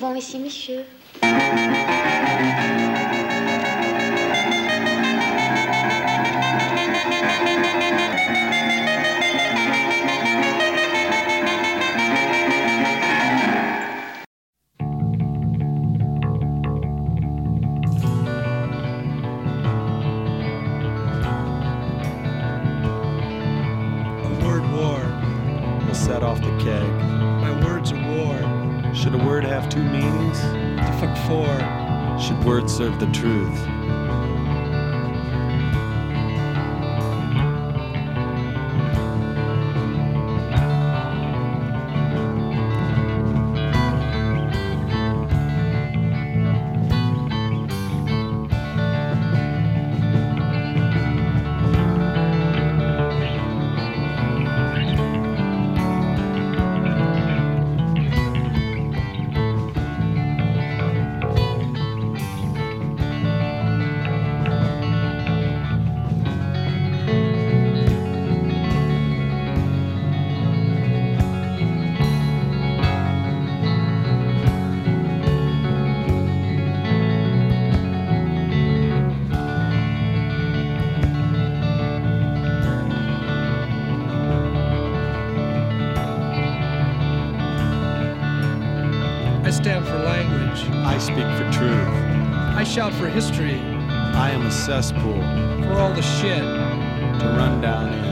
souvent ici, monsieur. Shout for history. I am a cesspool For all the shit. to run down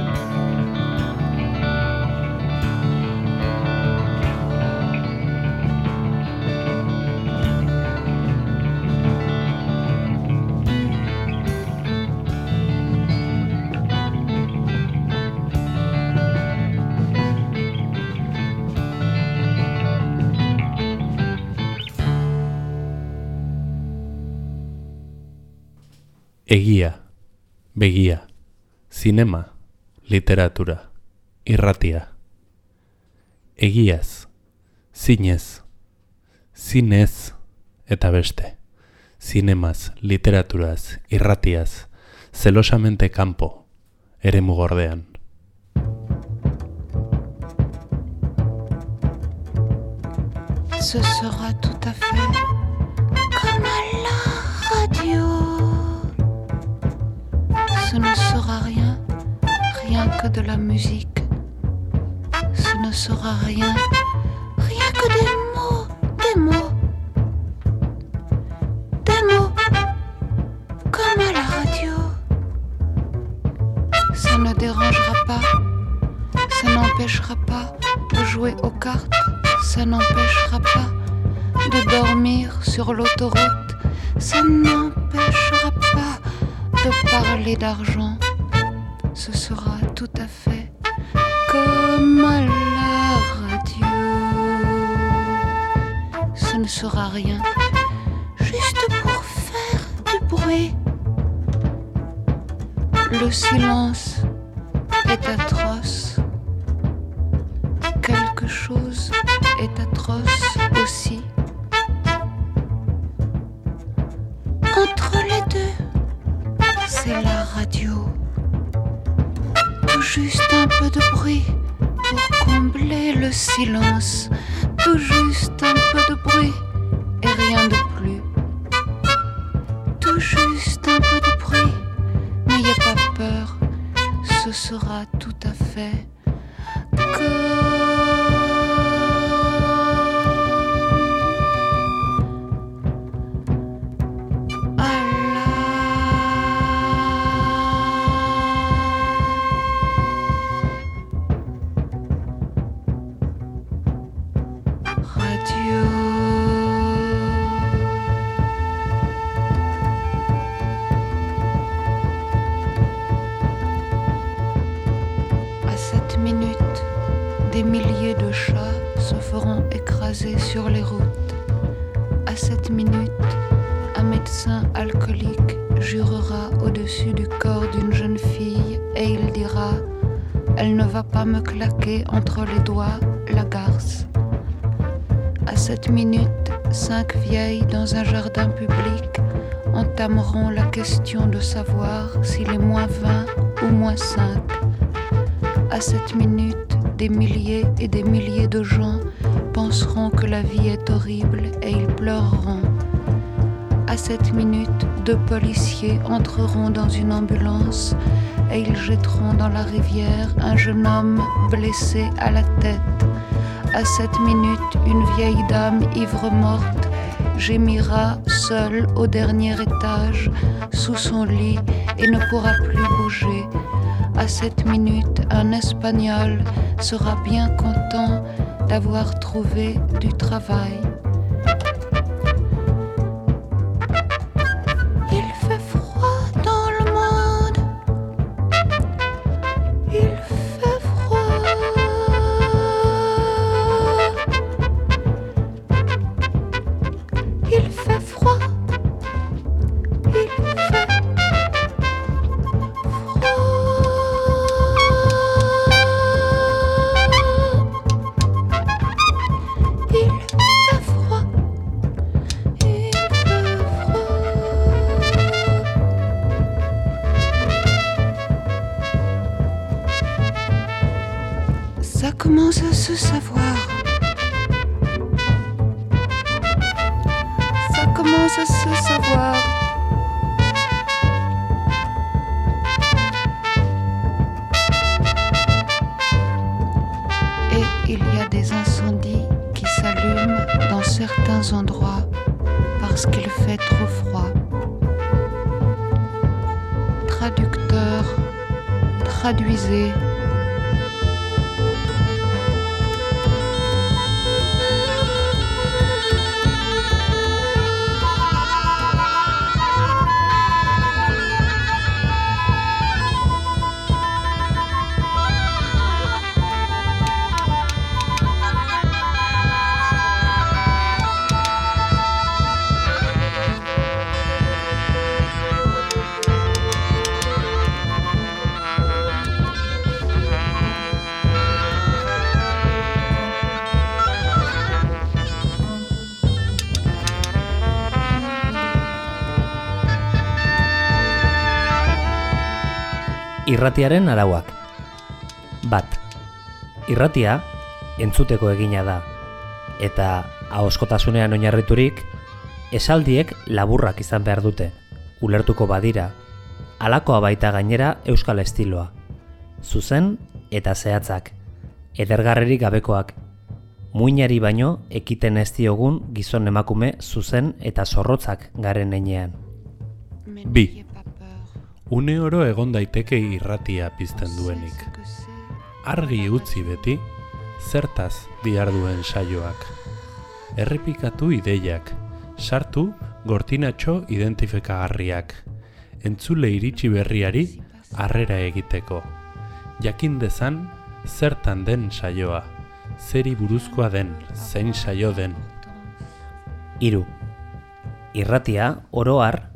Egia, begia, zinema, literatura, irratia. Egiaz, zinez, zinez eta beste. Zinemaz, literaturaz, irratiaz, zelosamente kanpo, ere mugordean. Ce sera tout à fait comme à Ce ne sera rien, rien que de la musique. Ce ne sera rien, rien que des mots, des mots. Des mots comme à la radio. Ça ne dérangera pas, ça n'empêchera pas de jouer aux cartes, ça n'empêchera pas de dormir sur l'autoroute, ça n'empêchera parler d'argent. Ce sera tout à fait comme à la radio. Ce ne sera rien, juste pour faire du bruit. Le silence est atroce. me claquer entre les doigts la garce. À cette minute, cinq vieilles dans un jardin public entameront la question de savoir s'il est moins 20 ou moins 5. À cette minute, des milliers et des milliers de gens penseront que la vie est horrible et ils pleureront. À cette minute, deux policiers entreront dans une ambulance et ils jetteront dans la rivière un jeune homme blessé à la tête. À cette minute, une vieille dame ivre morte gémira seule au dernier étage, sous son lit, et ne pourra plus bouger. À cette minute, un Espagnol sera bien content d'avoir trouvé du travail. irratiaren arauak. Bat. Irratia entzuteko egina da eta ahoskotasunean oinarriturik esaldiek laburrak izan behar dute, ulertuko badira. Halakoa baita gainera euskal estiloa. Zuzen eta zehatzak, edergarrerik gabekoak. Muinari baino ekiten ez diogun gizon emakume zuzen eta zorrotzak garen heinean. Bi une oro egon daiteke irratia pizten duenik. Argi utzi beti, zertaz diarduen saioak. Errepikatu ideiak, sartu gortinatxo identifikagarriak, entzule iritsi berriari harrera egiteko. Jakin dezan zertan den saioa, zeri buruzkoa den, zein saio den. Hiru. Irratia oro har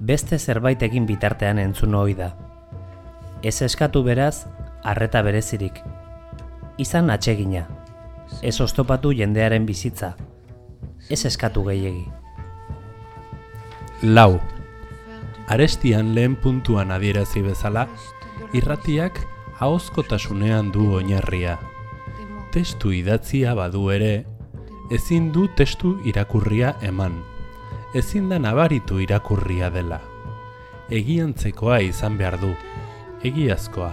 beste zerbait egin bitartean entzun ohi da. Ez eskatu beraz, arreta berezirik. Izan atsegina. Ez ostopatu jendearen bizitza. Ez eskatu gehiegi. Lau. Arestian lehen puntuan adierazi bezala, irratiak ahozkotasunean du oinarria. Testu idatzia badu ere, ezin du testu irakurria eman ezin da nabaritu irakurria dela. Egiantzekoa izan behar du, egiazkoa.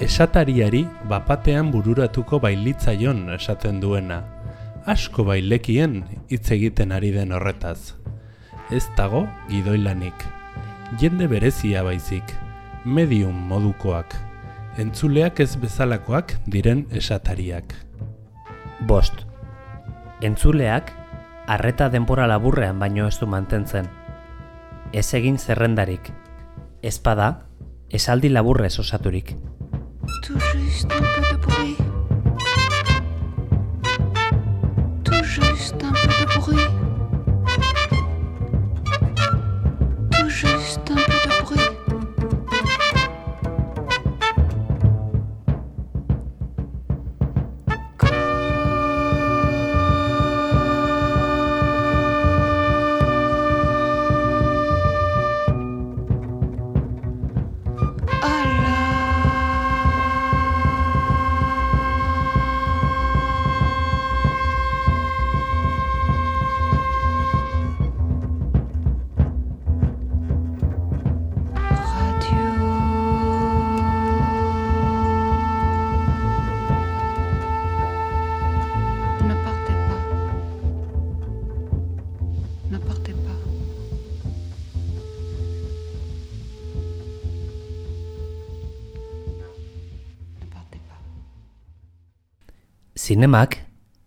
Esatariari bapatean bururatuko bailitzaion esaten duena. Asko bailekien hitz egiten ari den horretaz. Ez dago gidoilanik. Jende berezia baizik, medium modukoak, entzuleak ez bezalakoak diren esatariak. Bost. Entzuleak arreta denbora laburrean baino ez du mantentzen. Ez egin zerrendarik. Ezpada, esaldi laburrez osaturik. Turista, Zinemak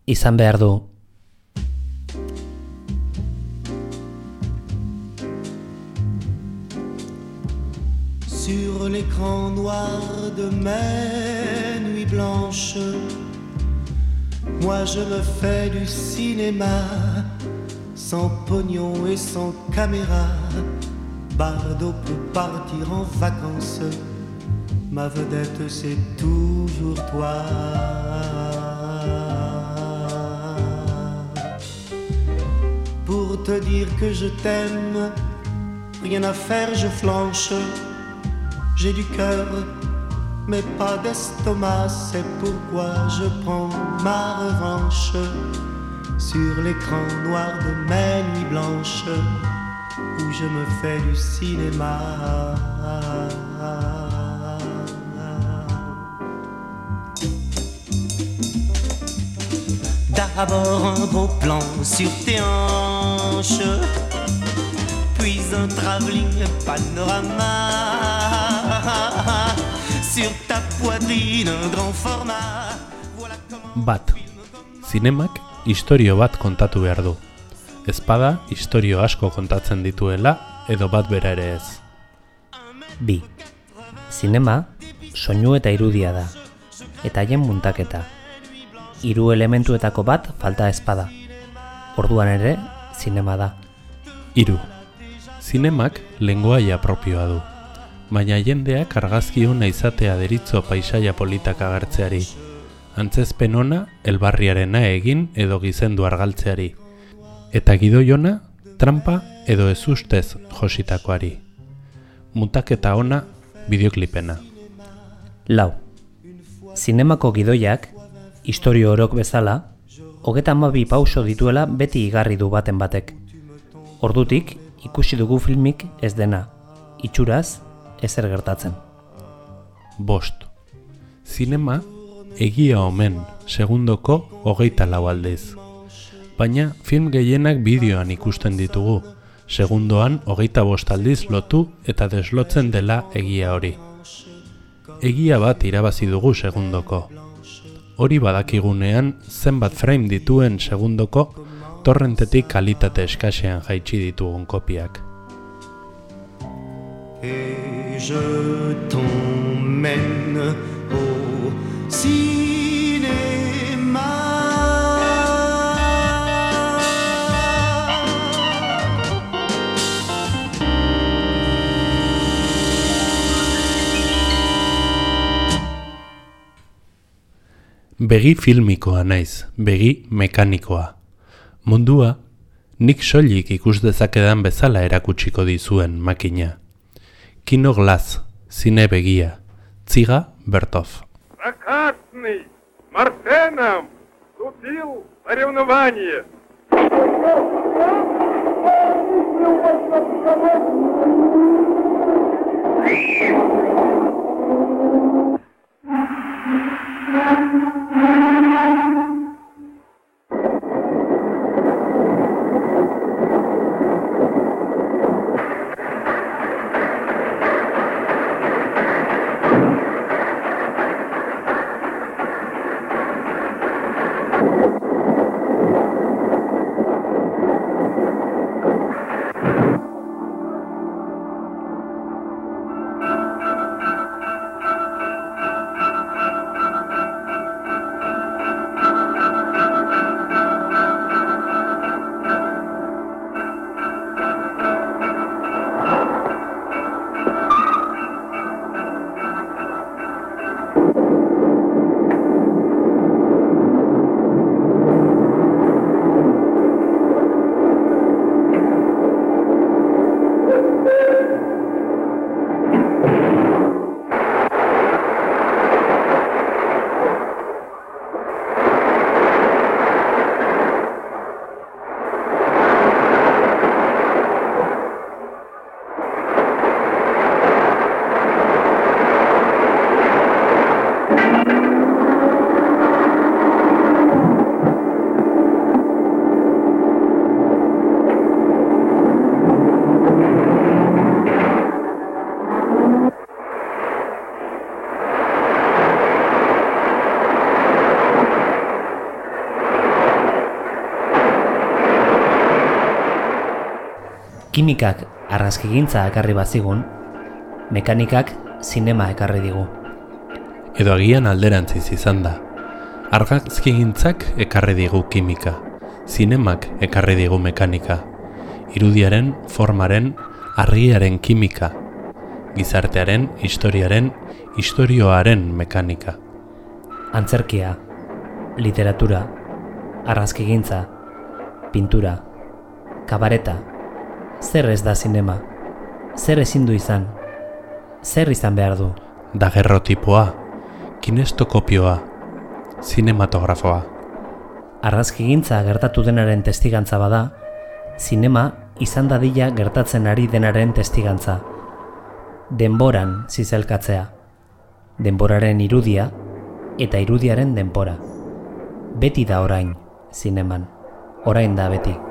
izan behar du Sur l'écran noir de mes nuits blanches, moi je me fais du cinéma, sans pognon et sans caméra. Bardo peut partir en vacances, ma vedette c'est toujours toi. Pour te dire que je t'aime, rien à faire, je flanche. J'ai du cœur, mais pas d'estomac, c'est pourquoi je prends ma revanche sur l'écran noir de mes nuits blanches où je me fais du cinéma. D'abord un gros plan sur tes hanches puis un travelling panorama sur ta poitrine un grand format. Voilà comment Bat. Zinemak istorio bat kontatu behar du. Ezpada, istorio asko kontatzen dituela, edo bat bera ere ez. Bi. Zinema, soinu eta irudia da. Eta haien muntaketa. Hiru elementuetako bat falta ezpada. Orduan ere, zinema da. Hiru. Zinemak lengoaia propioa du. Baina jendeak argazki ona izatea deritzo paisaia politak agertzeari. Antzezpen ona, elbarriarena egin edo gizendu argaltzeari. Eta gidoiona, trampa edo ezustez jositakoari. Mutaketa ona, bideoklipena. Lau. Zinemako gidoiak, istorio orok bezala, hogeta hamabi pauso dituela beti igarri du baten batek. Ordutik, ikusi dugu filmik ez dena, itxuraz, ezer gertatzen. Bost. Zinema, egia omen, segundoko hogeita lau aldiz. Baina film gehienak bideoan ikusten ditugu, segundoan hogeita bost aldiz lotu eta deslotzen dela egia hori. Egia bat irabazi dugu segundoko. Hori badakigunean zenbat frame dituen segundoko torrentetik kalitate eskasean jaitsi ditugun kopiak. Et je t'emmène au Begi filmikoa naiz, begi mekanikoa. Mundua, nik soilik ikus dezakedan bezala erakutsiko dizuen makina. Kino glaz, zine begia, tziga bertof. Закатный, martenam, вступил соревнование. Kimikak arrazkigintza ekarri bazigun, mekanikak zinema ekarri digu. Edo agian alderantziz izan da. Argazkigintzak ekarri digu kimika, zinemak ekarri digu mekanika, irudiaren, formaren, argiaren kimika, gizartearen, historiaren, historioaren mekanika. Antzerkia, literatura, arrazkigintza, pintura, kabareta, zer ez da zinema, zer ezin du izan, zer izan behar du, Dagerrotipoa, kinestokopioa, zinematografoa. arrazkigintza gertatu denaren testigantza bada, zinema izan dadila gertatzen ari denaren testigantza. Denboran zizelkatzea, denboraren irudia eta irudiaren denbora. Beti da orain, zineman, orain da beti.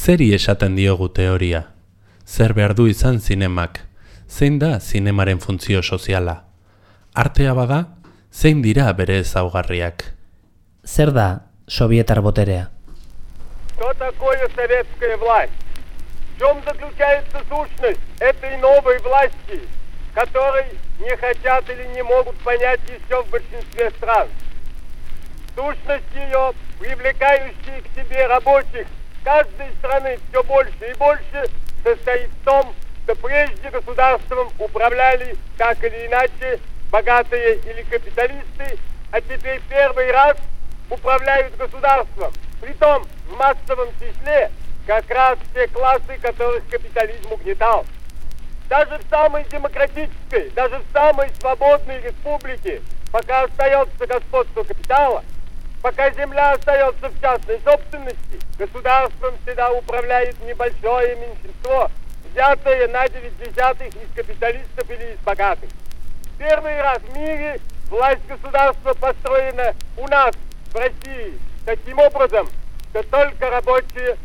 Zeri esaten diogu teoria? Zer behar du izan zinemak? Zein da zinemaren funtzio soziala? Artea bada, zein dira bere ezaugarriak? Zer da sovietar boterea? Что такое советская власть? В чем заключается сущность этой новой власти, которой не хотят или не могут понять еще в большинстве стран? Сущность ее, привлекающая к себе рабочих каждой страны все больше и больше, состоит в том, что прежде государством управляли так или иначе богатые или капиталисты, а теперь первый раз управляют государством. Притом в массовом числе как раз те классы, которых капитализм угнетал. Даже в самой демократической, даже в самой свободной республике, пока остается господство капитала, пока земля остается в частной собственности, государством всегда управляет небольшое меньшинство, взятое на 9 десятых из капиталистов или из богатых. Первый раз в мире власть государства построена у нас, в России, таким образом, что только рабочие,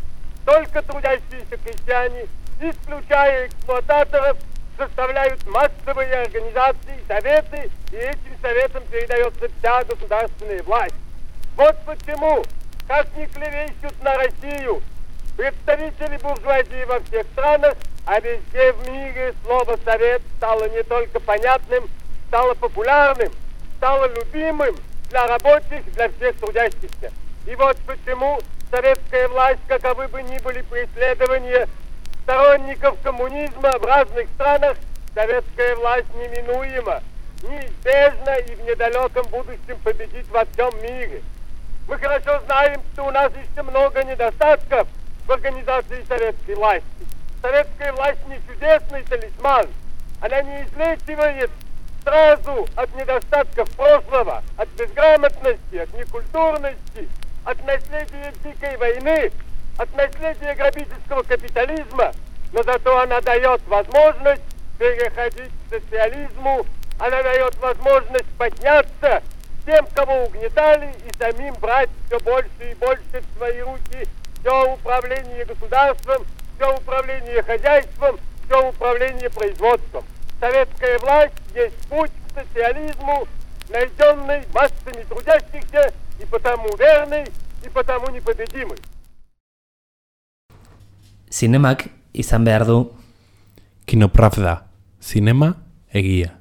только трудящиеся крестьяне, исключая эксплуататоров, составляют массовые организации, советы, и этим советам передается вся государственная власть. Вот почему, как ни клевещут на Россию, представители буржуазии во всех странах, а везде в мире слово «совет» стало не только понятным, стало популярным, стало любимым для рабочих, для всех трудящихся. И вот почему советская власть, каковы бы ни были преследования сторонников коммунизма в разных странах, советская власть неминуема, неизбежно и в недалеком будущем победит во всем мире. Мы хорошо знаем, что у нас еще много недостатков в организации советской власти. Советская власть не чудесный талисман. Она не излечивает сразу от недостатков прошлого, от безграмотности, от некультурности, от наследия дикой войны, от наследия грабительского капитализма, но зато она дает возможность переходить к социализму, она дает возможность подняться тем, кого угнетали, и самим брать все больше и больше в свои руки все управление государством, все управление хозяйством, все управление производством. Советская власть есть путь к социализму, найденный массами трудящихся и потому верный, и потому непобедимый. Zinemak izan behar du Kinopravda, zinema, egia.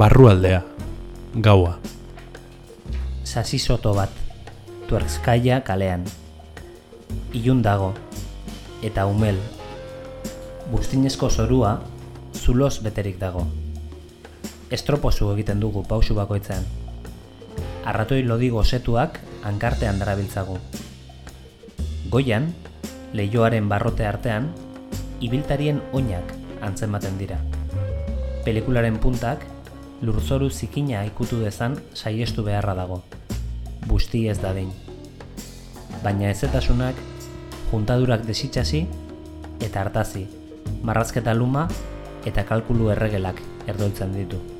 Barrualdea, gaua. sasisoto bat, tuertzkaia kalean. Ilun dago, eta umel. Buztinezko zorua, zuloz beterik dago. Estropozu egiten dugu pausu bakoitzean. Arratoi lodi gozetuak hankartean darabiltzagu. Goian, leioaren barrote artean, ibiltarien oinak antzematen dira. Pelikularen puntak lurzoru zikina ikutu dezan saiestu beharra dago. Busti ez dadin. Baina ezetasunak juntadurak desitxasi eta hartazi, marrazketa luma eta kalkulu erregelak erdoltzen ditu.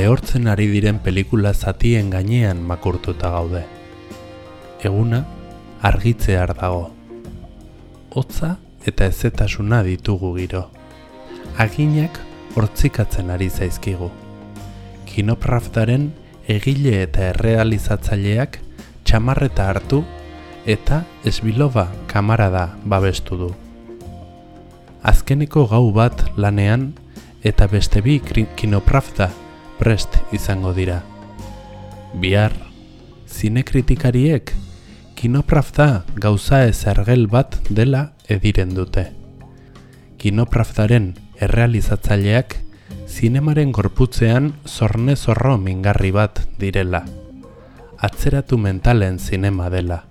Lehortzen ari diren pelikula zatien gainean makurtuta gaude. Eguna argitzear dago. Hotza eta ezetasuna ditugu giro. Aginak hortzikatzen ari zaizkigu. Kinopraftaren egile eta errealizatzaileak txamarreta hartu eta esbiloba kamarada babestu du. Azkeneko gau bat lanean eta beste bi kinoprafta prest izango dira. Bihar, zinekritikariek kinoprafta gauza ez ergel bat dela ediren dute. Kinopraftaren errealizatzaileak zinemaren gorputzean zorne zorro mingarri bat direla. Atzeratu mentalen zinema dela.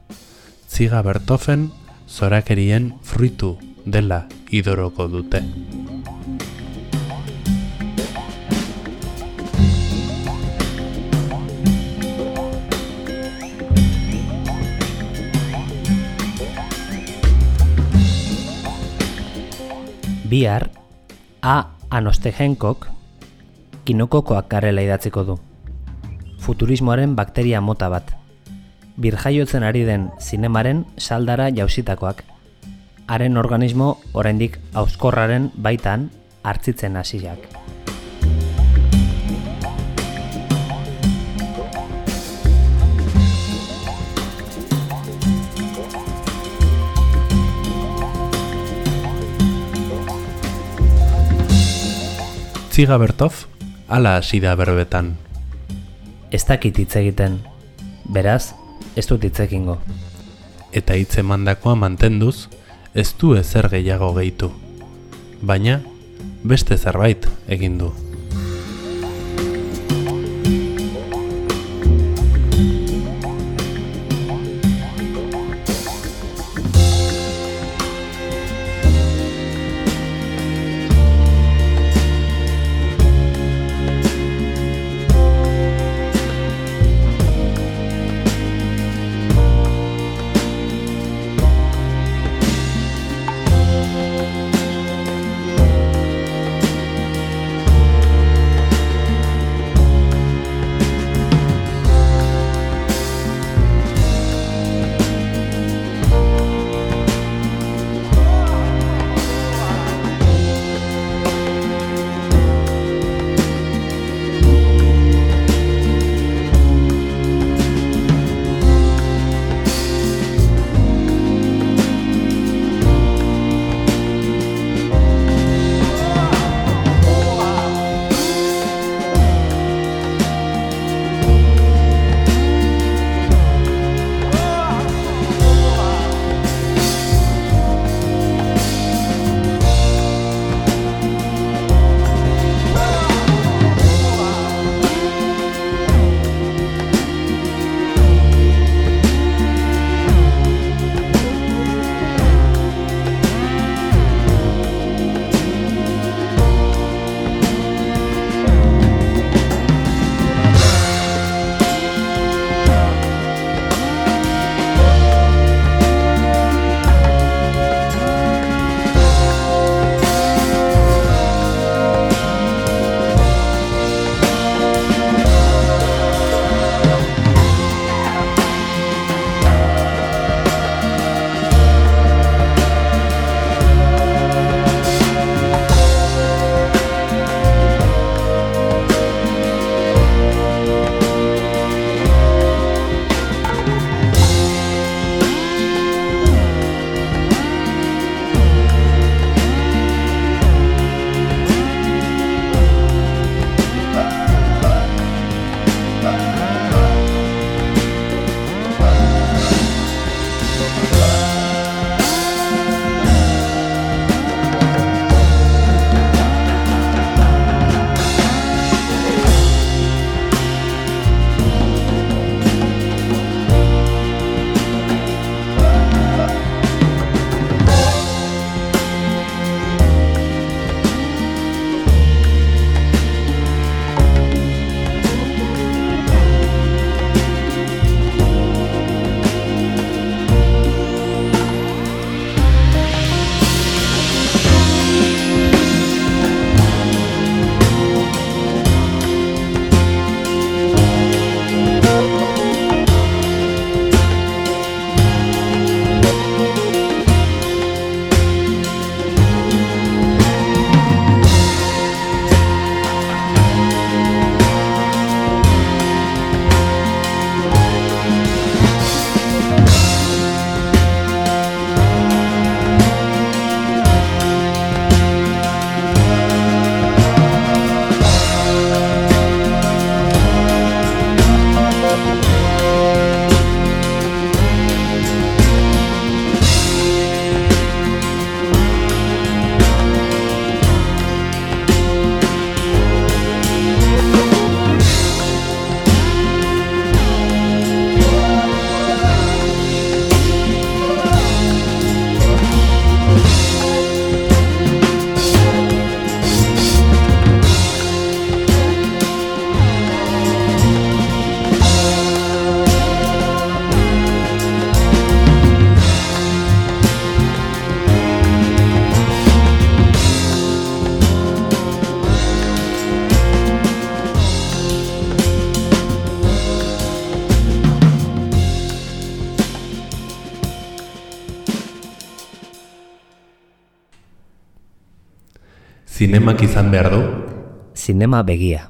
Tziga Bertofen zorakerien fruitu dela idoroko dute. Bihar, A. Anostegenkok, kinokokoak garela idatziko du. Futurismoaren bakteria mota bat. Birjaiotzen ari den zinemaren saldara jausitakoak. Haren organismo oraindik auskorraren baitan hartzitzen hasiak. Tziga Bertof, ala hasi da berbetan. Ez dakit hitz egiten. Beraz, ez dut hitz egingo. Eta hitz emandakoa mantenduz, ez du ezer gehiago gehitu. Baina, beste zerbait egin du. Zinemak izan behar du, Zinema begia.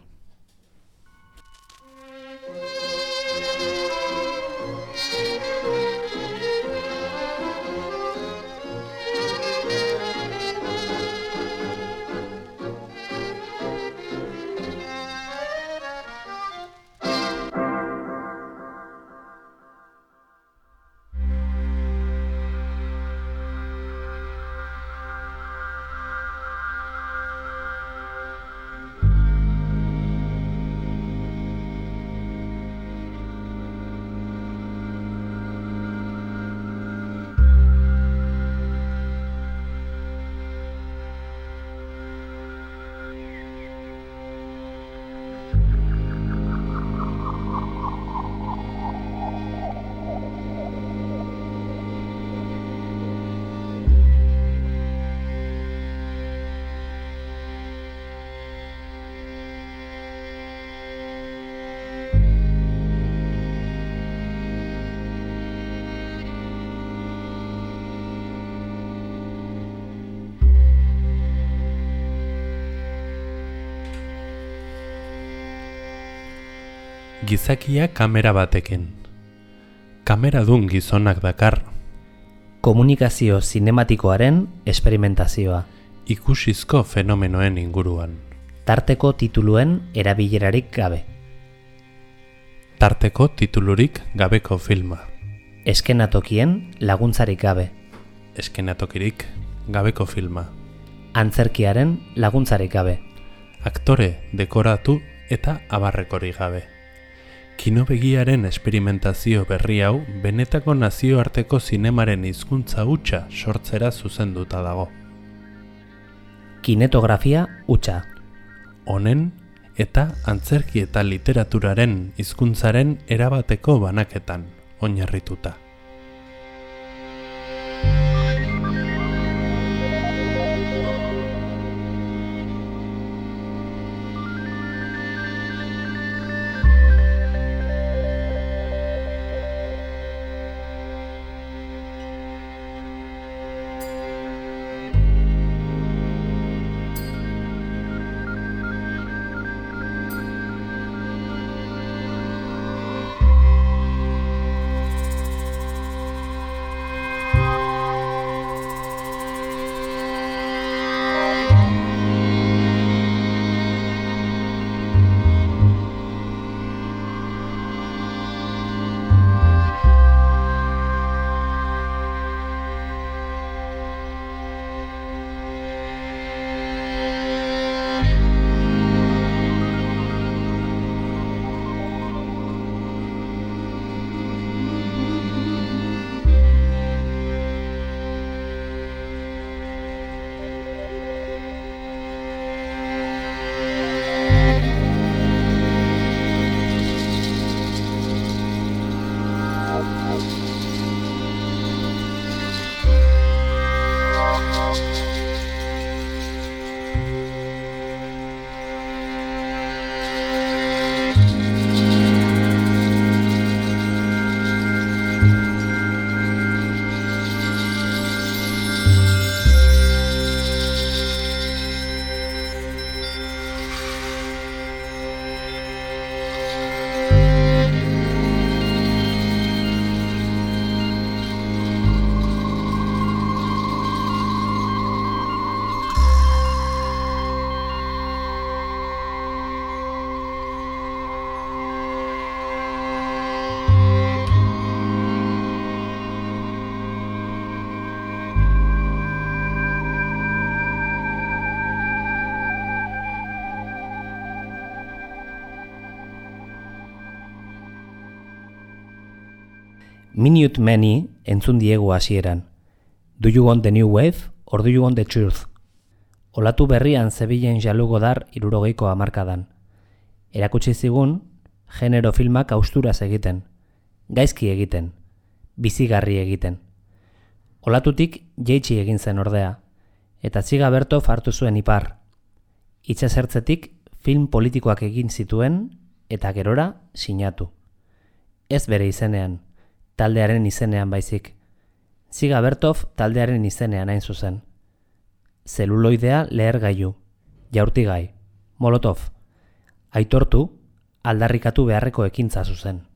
Gizakia kamera batekin. Kamera dun gizonak dakar, Komunikazio zinematikoaren esperimentazioa. ikusizko fenomenoen inguruan. Tarteko tituluen erabilerarik gabe. Tarteko titulurik gabeko filma. Eskenatokien laguntzarik gabe. Eskenatokirik gabeko filma. Antzerkiaren laguntzarik gabe. Aktore dekoratu eta abarrekorik gabe. Kinobegiaren esperimentazio berri hau benetako nazioarteko zinemaren hizkuntza hutsa sortzera zuzenduta dago. Kinetografia hutsa. Honen eta antzerki eta literaturaren hizkuntzaren erabateko banaketan oinarrituta. Minute Many entzun diegu hasieran. Do you want the new wave or do you want the truth? Olatu berrian zebilen jalugo dar irurogeiko hamarkadan. Erakutsi zigun, genero filmak austuraz egiten, gaizki egiten, bizigarri egiten. Olatutik jeitsi egin zen ordea, eta ziga berto fartu zuen ipar. Itxasertzetik film politikoak egin zituen eta gerora sinatu. Ez bere izenean, taldearen izenean baizik. Ziga Bertov taldearen izenean hain zuzen. Zeluloidea lehergailu, jaurtigai, molotov, aitortu, aldarrikatu beharreko ekintza zuzen.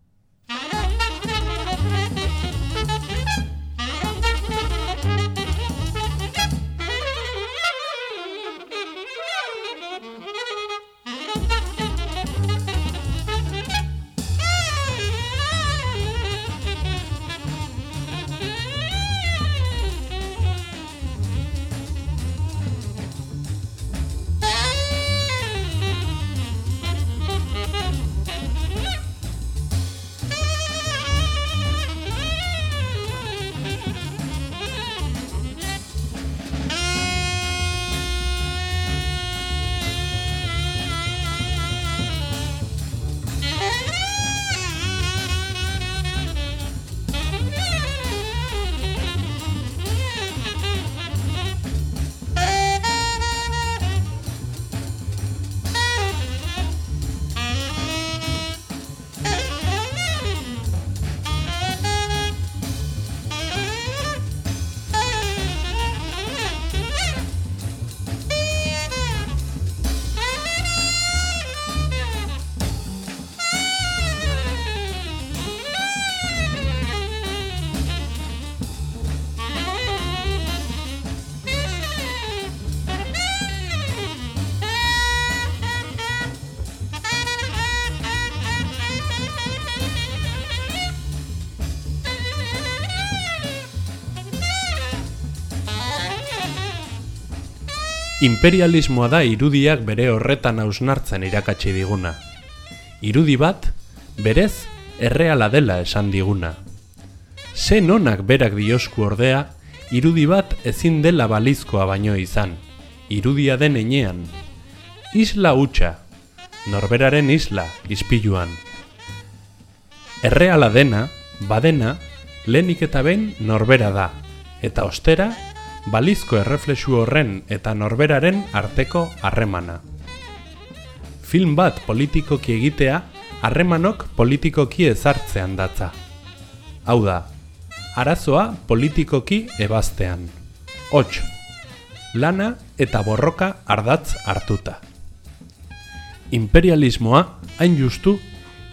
Imperialismoa da irudiak bere horretan hausnartzen irakatsi diguna. Irudi bat, berez, erreala dela esan diguna. Ze nonak berak diosku ordea, irudi bat ezin dela balizkoa baino izan. Irudia den enean. Isla hutsa, norberaren isla, ispiluan. Erreala dena, badena, lehenik eta behin norbera da, eta ostera balizko erreflexu horren eta norberaren arteko harremana. Film bat politikoki egitea, harremanok politikoki ezartzean datza. Hau da, arazoa politikoki ebaztean. Hots, lana eta borroka ardatz hartuta. Imperialismoa, hain justu,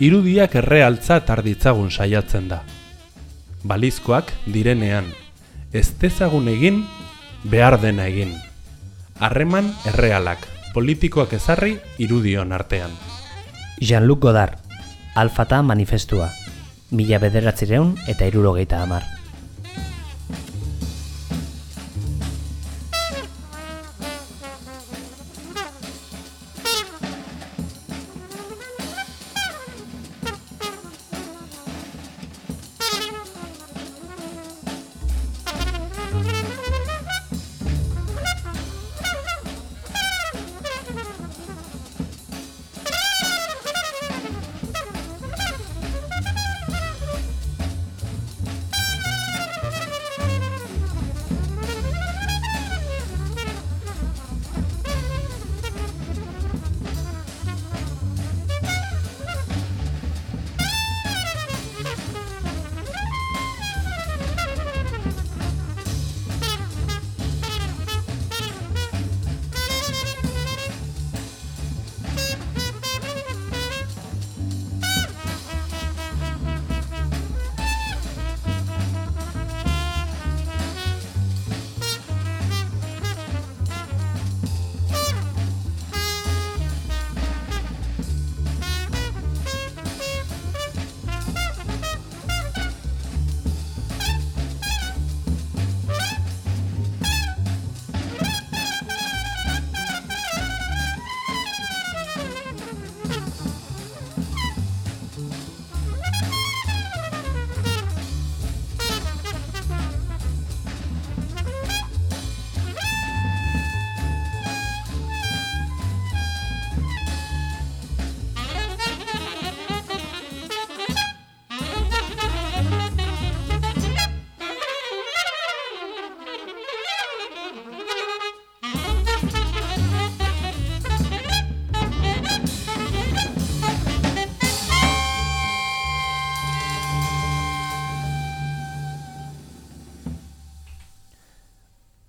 irudiak errealtza tarditzagun saiatzen da. Balizkoak direnean, ez dezagun egin behar dena egin. Harreman errealak, politikoak ezarri irudion artean. Jean-Luc Godard, Alfata manifestua, mila bederatzireun eta irurogeita hamar.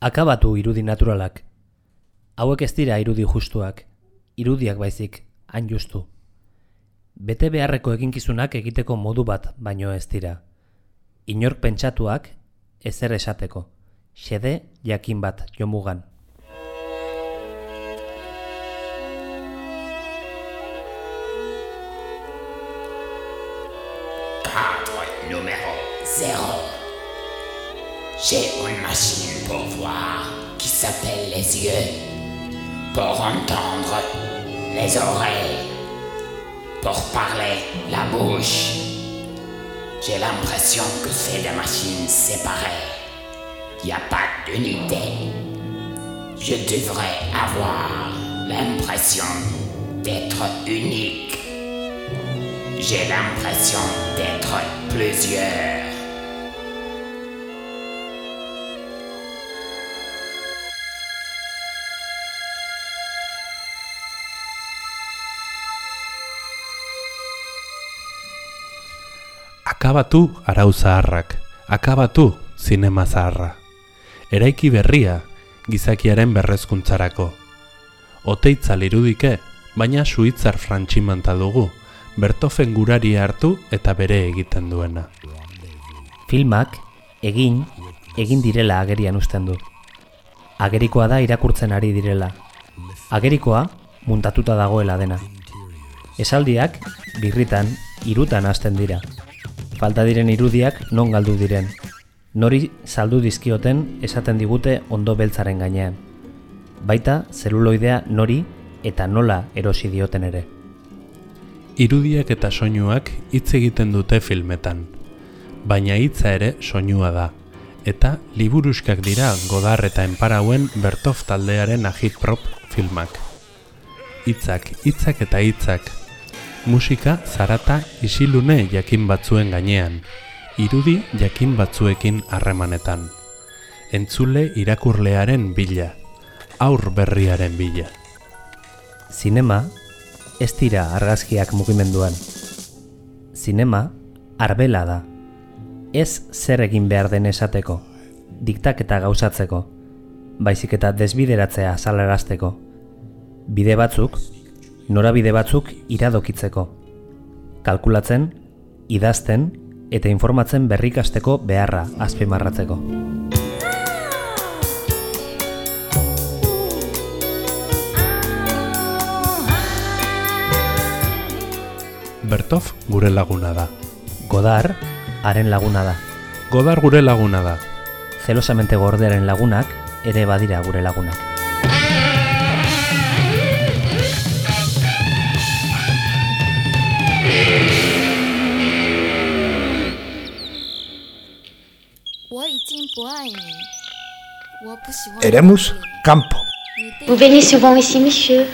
Akabatu irudi naturalak. Hauek ez dira irudi justuak, irudiak baizik, hain justu. Bete beharreko eginkizunak egiteko modu bat baino ez dira. Inork pentsatuak ezer esateko, xede jakin bat jomugan. Numéro 0. J'ai une machine pour voir qui s'appelle les yeux, pour entendre les oreilles, pour parler la bouche. J'ai l'impression que c'est des machines séparées. Il n'y a pas d'unité. Je devrais avoir l'impression d'être unique. J'ai l'impression d'être plusieurs. Akabatu arau zaharrak, akabatu zinema zaharra. Eraiki berria gizakiaren berrezkuntzarako. Oteitzal irudike, baina suitzar frantximanta dugu, Bertofen gurari hartu eta bere egiten duena. Filmak, egin, egin direla agerian uzten du. Agerikoa da irakurtzen ari direla. Agerikoa, muntatuta dagoela dena. Esaldiak, birritan, irutan hasten dira. Falta diren irudiak non galdu diren. Nori saldu dizkioten esaten digute ondo beltzaren gainean. Baita, zeluloidea nori eta nola erosi dioten ere. Irudiak eta soinuak hitz egiten dute filmetan, baina hitza ere soinua da, eta liburuskak dira Godar eta Enparauen Bertof taldearen agitprop filmak. Hitzak, hitzak eta hitzak. Musika zarata isilune jakin batzuen gainean, irudi jakin batzuekin harremanetan. Entzule irakurlearen bila, aur berriaren bila. Zinema, ez dira argazkiak mugimenduan. Zinema, arbela da. Ez zer egin behar den esateko, diktaketa gauzatzeko, baizik eta desbideratzea salarazteko. Bide batzuk, norabide batzuk iradokitzeko. Kalkulatzen, idazten eta informatzen berrikasteko beharra azpimarratzeko. Bertof gure laguna da. Godar, haren laguna da. Godar gure laguna da. Zelosamente gordearen lagunak ere badira gure lagunak. Eremus campo. Vous venez souvent ici, monsieur